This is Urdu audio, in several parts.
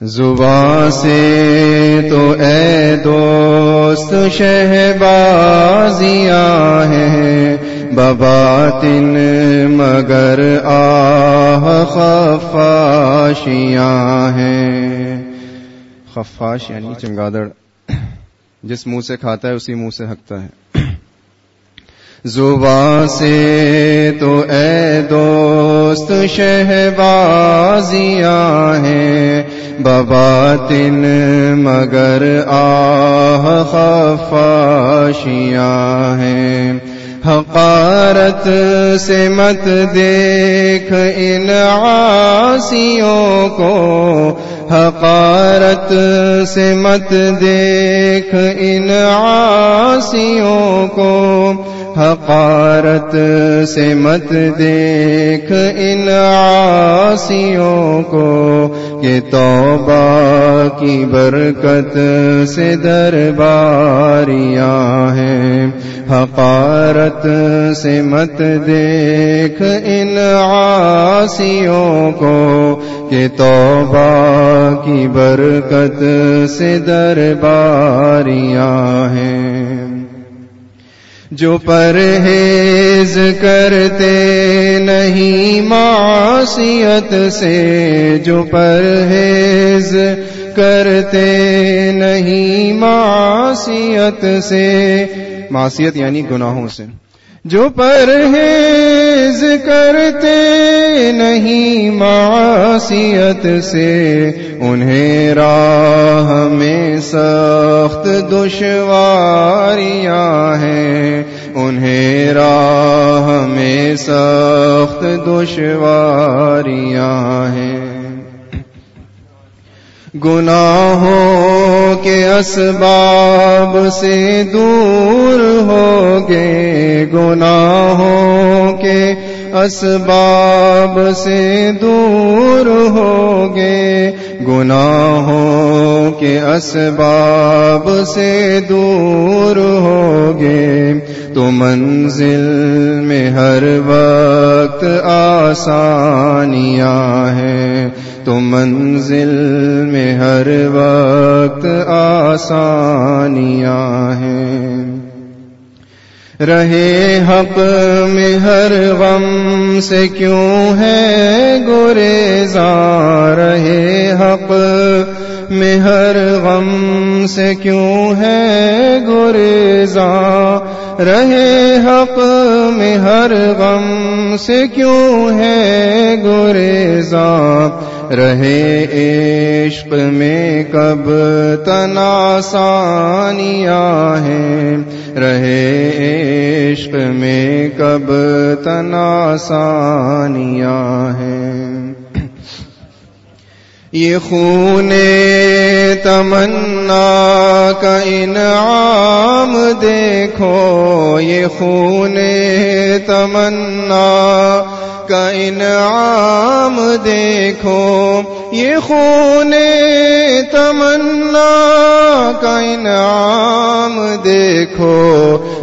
زباں سے تو اے دوست شہبازیاں ہیں، بباطن مگر آہ خفاشیاں ہیں۔ خفاش یعنی چنگادڑ، جس منہ سے کھاتا ہے اسی منہ سے ہکتا ہے۔ زباں سے تو اے دوست شہبازیاں ہیں بباطن مگر آہ خفاشیاں ہیں۔ حقارت سے مت دیکھ ان عاصیوں کو۔ حقارت سے مت دیکھ ان عاصیوں کو۔ حقارت سے مت دیکھ ان عاصیوں کو۔ کہ توبہ کی برکت سے درباریاں ہیں۔ حقارت سے مت دیکھ ان عاصیوں کو کہ توبہ کی برکت سے درباریاں ہیں۔ جو پرہیز کرتے نہیں معصیت سے، جو پرہیز کرتے نہیں معصیت سے، معصیت یعنی گناہوں سے۔ جو پرہیز کرتے نہیں معصیت سے، انہیں راہ میں سخت دشواریاں ہیں، انہیں راہ میں سخت دشواریاں ہیں۔ گناہوں کے اسباب سے دور ہو گے گناہوں کے اسباب سے دور ہو گے گناہوں کے اسباب سے دور ہو گے تو منزل میں ہر وقت آسانیاں ہیں تو منزل میں ہر وقت آسانیاں ہیں رہے حق میں ہر غم سے کیوں ہے گریزاں؟ رہے حق میں ہر غم سے کیوں ہے گریزاں؟ رہے حق میں ہر غم سے کیوں ہے گریزاں؟ رہے عشق میں کب تناسانیاں ہیں؟ رہے عشق میں کب تناسانیاں ہیں؟ یہ خون تمنا کا انعام دیکھو، یہ خون تمنا کا انعام دیکھو، یہ خون تمنا کا انعام دیکھو۔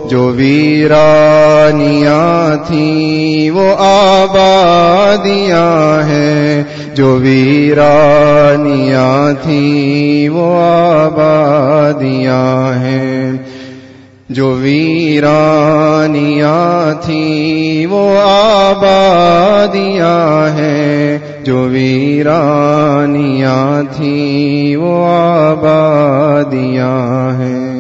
جو ویرانیاں تھیں وہ آبادیاں ہیں۔ جو ویرانیاں تھیں وہ آبادیاں ہیں۔ جو ویرانیاں تھیں وہ آبادیاں ہیں۔ جو ویرانیاں تھیں وہ آبادیاں ہیں۔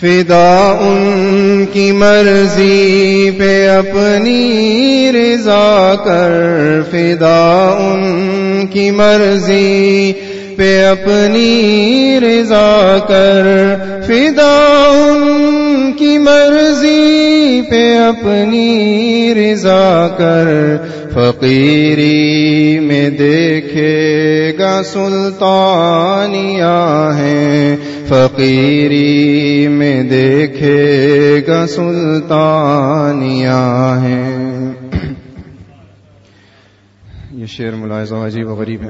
فدا ان کی مرضی پہ اپنی رضا کر۔ فدا ان کی مرضی پہ اپنی رضا کر۔ فدا ان کی مرضی پہ اپنی رضا کر۔ فقیری میں دیکھے گا سلطانیاں ہیں۔ فقیری میں دیکھے گا سلطانیاں ہیں۔ یہ شعر ملاحظہ عجیب و غریب ہے۔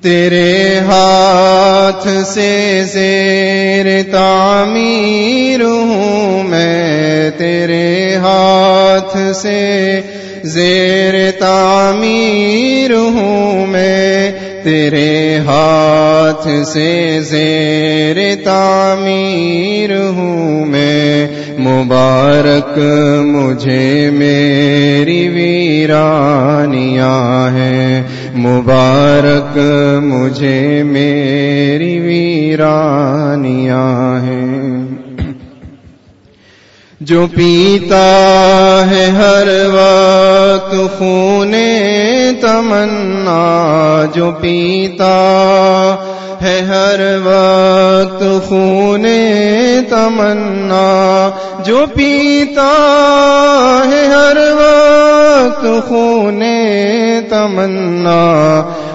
تیرے ہاتھ سے زیر تعمیر ہوں میں، تیرے ہاتھ سے زیر تعمیر ہوں میں، تیرے ہاتھ سے زیر تعمیر ہوں میں۔ مبارک مجھے میری ویرانیاں ہیں۔ مبارک مجھے میری ویرانیاں ہیں۔ جو پیتا ہے ہر وقت خون تمنا، جو پیتا ہے ہر وقت خون تمنا، جو پیتا ہے ہر وقت خون تمنا،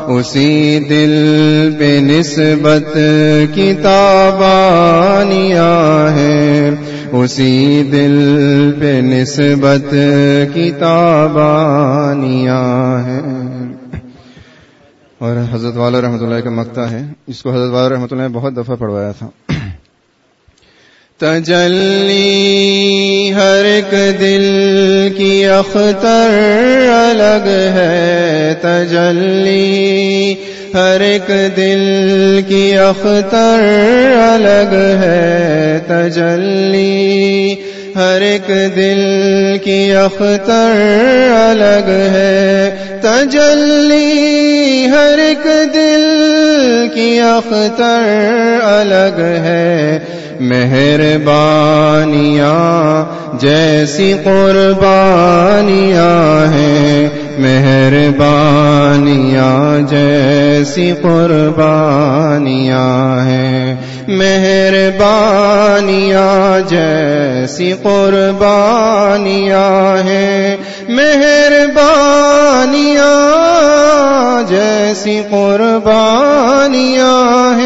اسی دل پہ نسبت کتابانیاں ہیں۔ اسی دل پہ نسبت کتابانیاں ہیں۔ اور حضرت والا رحمۃ اللہ کا مکتا ہے۔ جس کو حضرت والا رحمۃ اللہ نے بہت دفعہ پڑھوایا تھا۔ تجلی ہر ایک دل کی اختر الگ ہے۔ تجلی، ہر ایک دل کی اختر الگ ہے تجلی، ہر ایک دل کی اختر الگ ہے تجلی، ہر ایک دل کی اختر الگ ہے مہربانیاں، جیسی قربانیاں ہیں مہربانیاں جیسی قربانیاں ہیں۔ مہربانیاں جیسی قربانیاں ہیں۔ مہربانیاں جیسی قربانیاں